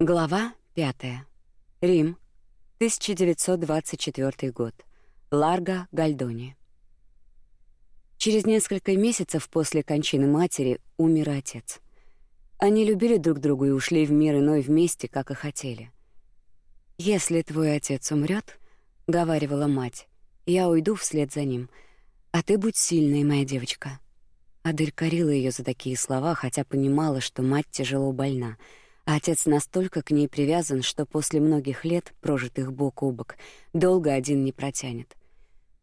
Глава 5. Рим. 1924 год. Ларго, Гальдони. Через несколько месяцев после кончины матери умер отец. Они любили друг друга и ушли в мир иной вместе, как и хотели. «Если твой отец умрет, говаривала мать, — «я уйду вслед за ним, а ты будь сильной, моя девочка». Адель корила ее за такие слова, хотя понимала, что мать тяжело больна — отец настолько к ней привязан, что после многих лет, прожитых бок о бок, долго один не протянет.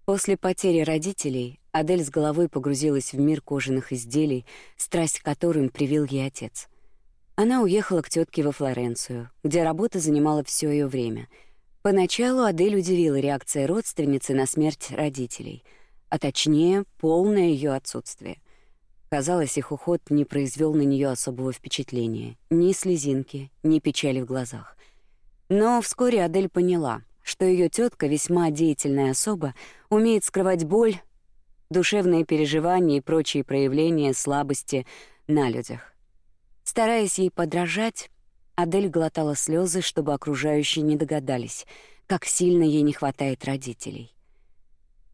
После потери родителей Адель с головой погрузилась в мир кожаных изделий, страсть к которым привил ей отец. Она уехала к тетке во Флоренцию, где работа занимала все ее время. Поначалу Адель удивила реакция родственницы на смерть родителей, а точнее, полное ее отсутствие. Казалось, их уход не произвел на нее особого впечатления. Ни слезинки, ни печали в глазах. Но вскоре Адель поняла, что ее тетка весьма деятельная особа, умеет скрывать боль, душевные переживания и прочие проявления слабости на людях. Стараясь ей подражать, Адель глотала слезы, чтобы окружающие не догадались, как сильно ей не хватает родителей.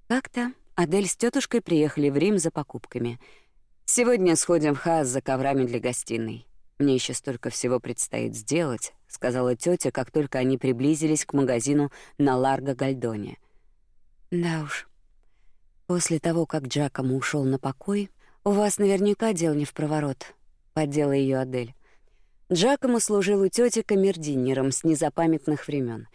Как-то Адель с тетушкой приехали в Рим за покупками — Сегодня сходим в хаз за коврами для гостиной. Мне еще столько всего предстоит сделать, сказала тетя, как только они приблизились к магазину на Ларго Гальдоне. Да уж. После того, как Джакомо ушел на покой, у вас наверняка дел не в проворот, поддела ее Адель. Джакомо служил у тети камердинером с незапамятных времен.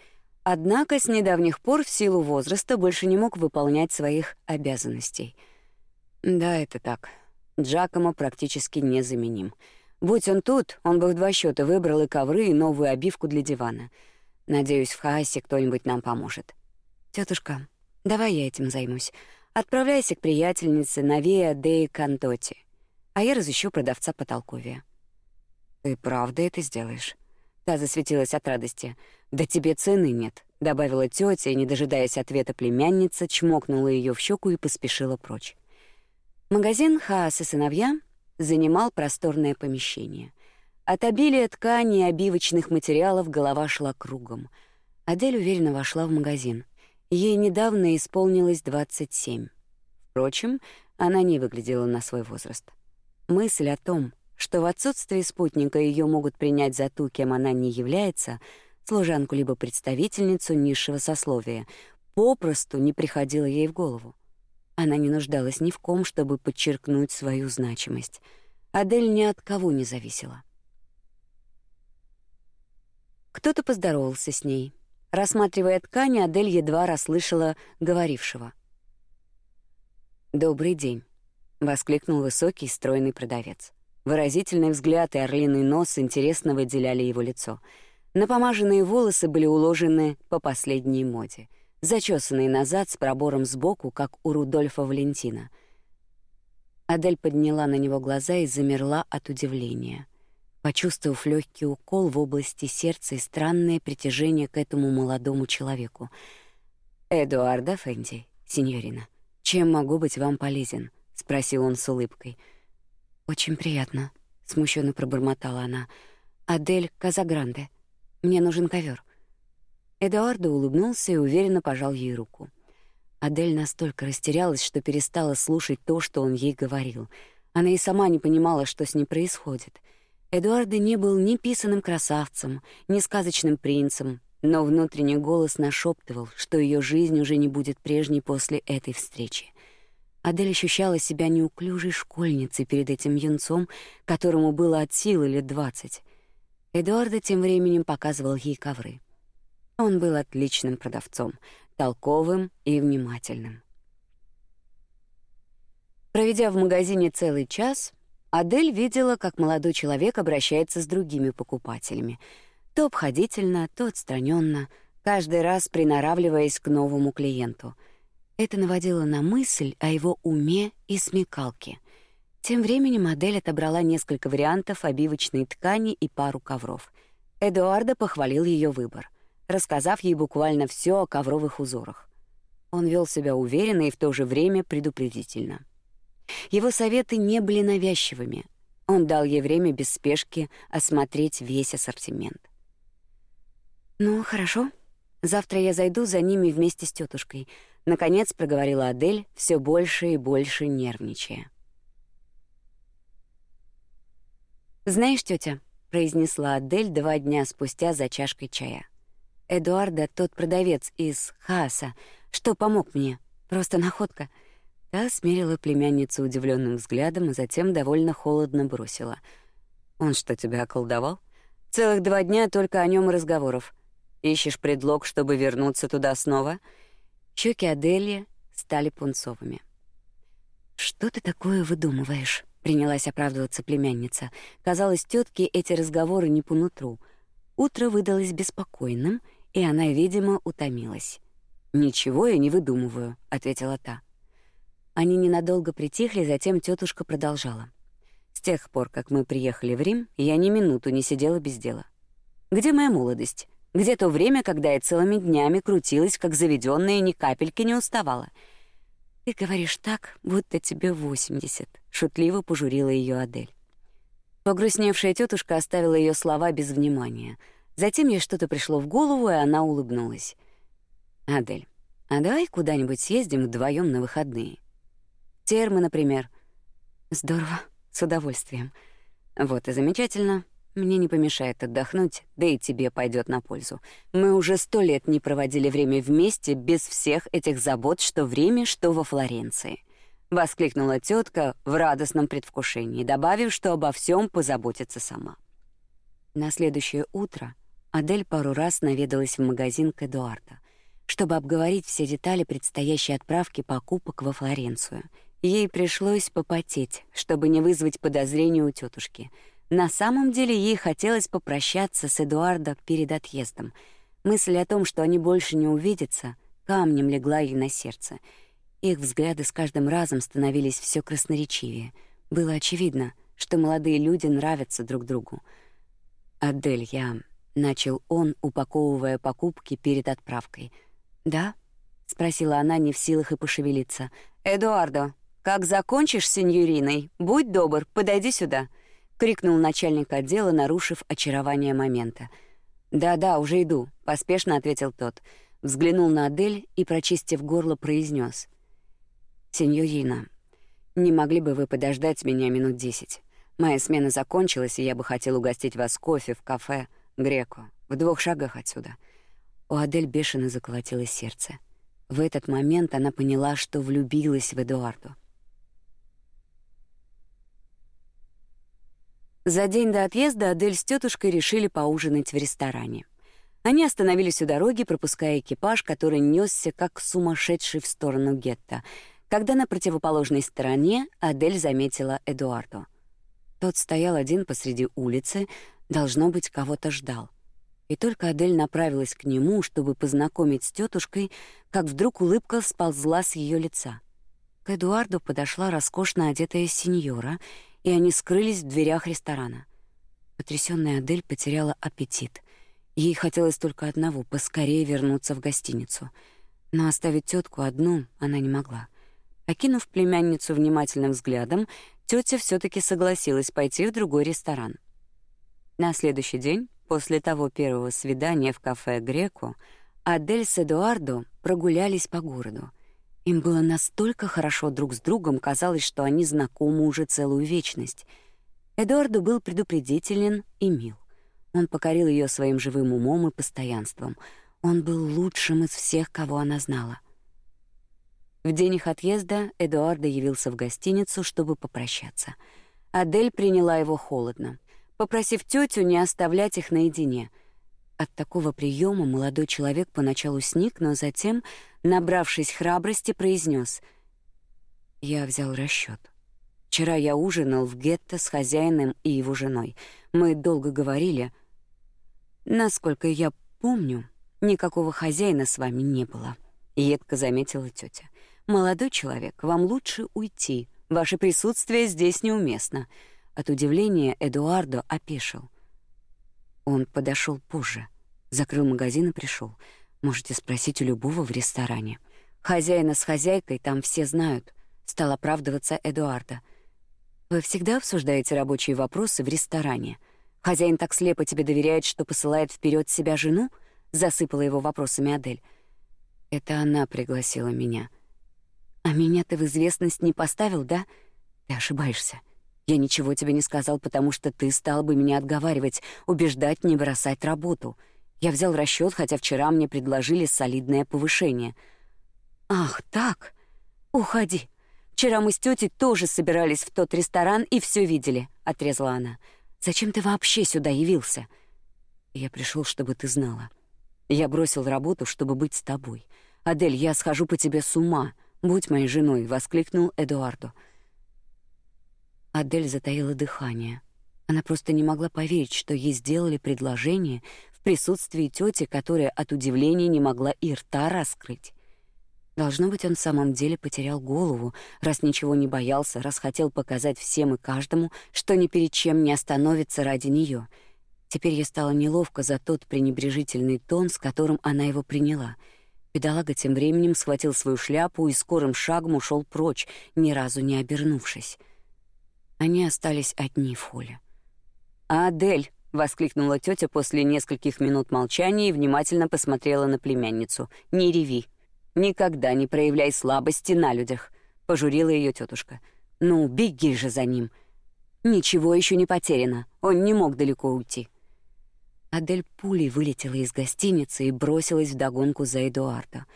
Однако с недавних пор в силу возраста больше не мог выполнять своих обязанностей. Да, это так. Джакомо практически незаменим. Будь он тут, он бы в два счета выбрал и ковры, и новую обивку для дивана. Надеюсь, в Хаасе кто-нибудь нам поможет. Тетушка, давай я этим займусь. Отправляйся к приятельнице на Виа Деи Кантоти, а я разыщу продавца потолковия. Ты правда это сделаешь? Та засветилась от радости. Да тебе цены нет, добавила тетя и, не дожидаясь ответа племянницы, чмокнула ее в щеку и поспешила прочь. Магазин «Хаас и сыновья» занимал просторное помещение. От обилия ткани и обивочных материалов голова шла кругом. Адель уверенно вошла в магазин. Ей недавно исполнилось 27. Впрочем, она не выглядела на свой возраст. Мысль о том, что в отсутствии спутника ее могут принять за ту, кем она не является, служанку либо представительницу низшего сословия, попросту не приходила ей в голову. Она не нуждалась ни в ком, чтобы подчеркнуть свою значимость. Адель ни от кого не зависела. Кто-то поздоровался с ней. Рассматривая ткани, Адель едва расслышала говорившего. «Добрый день», — воскликнул высокий, стройный продавец. Выразительный взгляд и орлиный нос интересно выделяли его лицо. Напомаженные волосы были уложены по последней моде — зачесанный назад с пробором сбоку, как у Рудольфа Валентина. Адель подняла на него глаза и замерла от удивления, почувствовав легкий укол в области сердца и странное притяжение к этому молодому человеку. «Эдуарда Фенди, сеньорина, чем могу быть вам полезен?» — спросил он с улыбкой. «Очень приятно», — смущенно пробормотала она. «Адель Казагранде. Мне нужен ковер. Эдуардо улыбнулся и уверенно пожал ей руку. Адель настолько растерялась, что перестала слушать то, что он ей говорил. Она и сама не понимала, что с ней происходит. Эдуардо не был ни писаным красавцем, ни сказочным принцем, но внутренний голос нашептывал, что ее жизнь уже не будет прежней после этой встречи. Адель ощущала себя неуклюжей школьницей перед этим юнцом, которому было от силы лет двадцать. Эдуардо тем временем показывал ей ковры. Он был отличным продавцом, толковым и внимательным. Проведя в магазине целый час, Адель видела, как молодой человек обращается с другими покупателями, то обходительно, то отстраненно, каждый раз приноравливаясь к новому клиенту. Это наводило на мысль о его уме и смекалке. Тем временем модель отобрала несколько вариантов обивочной ткани и пару ковров. Эдуардо похвалил ее выбор рассказав ей буквально все о ковровых узорах. Он вел себя уверенно и в то же время предупредительно. Его советы не были навязчивыми. Он дал ей время без спешки осмотреть весь ассортимент. Ну, хорошо. Завтра я зайду за ними вместе с тетушкой. Наконец проговорила Адель, все больше и больше нервничая. Знаешь, тетя, произнесла Адель два дня спустя за чашкой чая. Эдуарда, тот продавец из Хааса, что помог мне. Просто находка. Та смерила племянницу удивленным взглядом, а затем довольно холодно бросила: "Он что, тебя околдовал? Целых два дня только о нем и разговоров. Ищешь предлог, чтобы вернуться туда снова?" Щеки Адели стали пунцовыми. Что ты такое выдумываешь? принялась оправдываться племянница. Казалось, тетке эти разговоры не по нутру. Утро выдалось беспокойным, и она, видимо, утомилась. Ничего я не выдумываю, ответила та. Они ненадолго притихли, затем тетушка продолжала. С тех пор, как мы приехали в Рим, я ни минуту не сидела без дела. Где моя молодость? Где то время, когда я целыми днями крутилась, как заведенная, ни капельки не уставала? Ты говоришь так, будто тебе восемьдесят. шутливо пожурила ее Адель. Погрустневшая тетушка оставила ее слова без внимания. Затем ей что-то пришло в голову, и она улыбнулась. Адель, а давай куда-нибудь съездим вдвоем на выходные. Термы, например. Здорово, с удовольствием. Вот и замечательно. Мне не помешает отдохнуть, да и тебе пойдет на пользу. Мы уже сто лет не проводили время вместе без всех этих забот, что в Риме, что во Флоренции. Воскликнула тетка в радостном предвкушении, добавив, что обо всем позаботится сама. На следующее утро Адель пару раз наведалась в магазин к Эдуарду, чтобы обговорить все детали предстоящей отправки покупок во Флоренцию. Ей пришлось попотеть, чтобы не вызвать подозрений у тетушки — на самом деле ей хотелось попрощаться с Эдуардо перед отъездом. Мысль о том, что они больше не увидятся, камнем легла ей на сердце. Их взгляды с каждым разом становились все красноречивее. Было очевидно, что молодые люди нравятся друг другу. «Адель, я...» — начал он, упаковывая покупки перед отправкой. «Да?» — спросила она, не в силах и пошевелиться. «Эдуардо, как закончишь с сеньориной, будь добр, подойди сюда» крикнул начальник отдела, нарушив очарование момента. "Да-да, уже иду", поспешно ответил тот. Взглянул на Адель и, прочистив горло, произнес: "Сеньорина, не могли бы вы подождать меня минут десять? Моя смена закончилась, и я бы хотел угостить вас кофе в кафе Греко, в двух шагах отсюда". У Адель бешено заколотилось сердце. В этот момент она поняла, что влюбилась в Эдуарду. За день до отъезда Адель с тетушкой решили поужинать в ресторане. Они остановились у дороги, пропуская экипаж, который несся как сумасшедший в сторону гетто. Когда на противоположной стороне Адель заметила Эдуарду. Тот стоял один посреди улицы, должно быть, кого-то ждал. И только Адель направилась к нему, чтобы познакомить с тетушкой, как вдруг улыбка сползла с ее лица. К Эдуарду подошла роскошно одетая сеньора и они скрылись в дверях ресторана. Потрясённая Адель потеряла аппетит. Ей хотелось только одного — поскорее вернуться в гостиницу. Но оставить тетку одну она не могла. Окинув племянницу внимательным взглядом, тетя все таки согласилась пойти в другой ресторан. На следующий день, после того первого свидания в кафе «Греко», Адель с Эдуардо прогулялись по городу. Им было настолько хорошо друг с другом, казалось, что они знакомы уже целую вечность. Эдуарду был предупредителен и мил. Он покорил ее своим живым умом и постоянством. Он был лучшим из всех, кого она знала. В день их отъезда Эдуардо явился в гостиницу, чтобы попрощаться. Адель приняла его холодно, попросив тетю не оставлять их наедине — от такого приема молодой человек поначалу сник, но затем, набравшись храбрости, произнес: "Я взял расчет. Вчера я ужинал в гетто с хозяином и его женой. Мы долго говорили. Насколько я помню, никакого хозяина с вами не было", едко заметила тетя. "Молодой человек, вам лучше уйти. Ваше присутствие здесь неуместно". От удивления Эдуардо опешил. Он подошел позже, закрыл магазин и пришел. Можете спросить у любого в ресторане. Хозяина с хозяйкой там все знают. Стал оправдываться Эдуарда. Вы всегда обсуждаете рабочие вопросы в ресторане. Хозяин так слепо тебе доверяет, что посылает вперед себя жену? засыпала его вопросами Адель. Это она пригласила меня. А меня ты в известность не поставил, да? Ты ошибаешься. Я ничего тебе не сказал, потому что ты стал бы меня отговаривать, убеждать не бросать работу. Я взял расчет, хотя вчера мне предложили солидное повышение. Ах, так. Уходи. Вчера мы с тетей тоже собирались в тот ресторан и все видели, отрезала она. Зачем ты вообще сюда явился? Я пришел, чтобы ты знала. Я бросил работу, чтобы быть с тобой. Адель, я схожу по тебе с ума. Будь моей женой, воскликнул Эдуардо. Адель затаила дыхание. Она просто не могла поверить, что ей сделали предложение в присутствии тети, которая от удивления не могла и рта раскрыть. Должно быть, он в самом деле потерял голову, раз ничего не боялся, раз хотел показать всем и каждому, что ни перед чем не остановится ради нее. Теперь ей стало неловко за тот пренебрежительный тон, с которым она его приняла. Бедолага тем временем схватил свою шляпу и скорым шагом ушел прочь, ни разу не обернувшись. Они остались одни в холле. «Адель!» — воскликнула тетя после нескольких минут молчания и внимательно посмотрела на племянницу. «Не реви!» Никогда не проявляй слабости на людях, пожурила ее тетушка. Ну, беги же за ним. Ничего еще не потеряно. Он не мог далеко уйти. Адель пулей вылетела из гостиницы и бросилась в догонку за Эдуардо.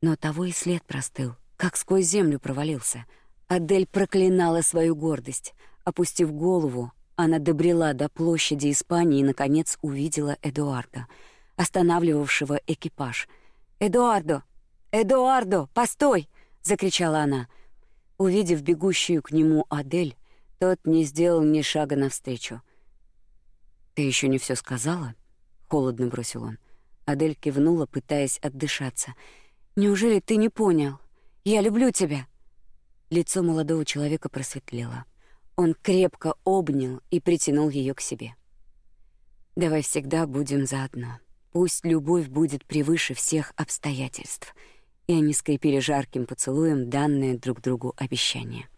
Но того и след простыл, как сквозь землю провалился. Адель проклинала свою гордость. Опустив голову, она добрела до площади Испании и наконец увидела Эдуарда, останавливавшего экипаж. Эдуардо, «Эдуардо, постой!» — закричала она. Увидев бегущую к нему Адель, тот не сделал ни шага навстречу. «Ты еще не все сказала?» — холодно бросил он. Адель кивнула, пытаясь отдышаться. «Неужели ты не понял? Я люблю тебя!» Лицо молодого человека просветлело. Он крепко обнял и притянул ее к себе. «Давай всегда будем заодно. Пусть любовь будет превыше всех обстоятельств», и они скрепили жарким поцелуем данное друг другу обещание.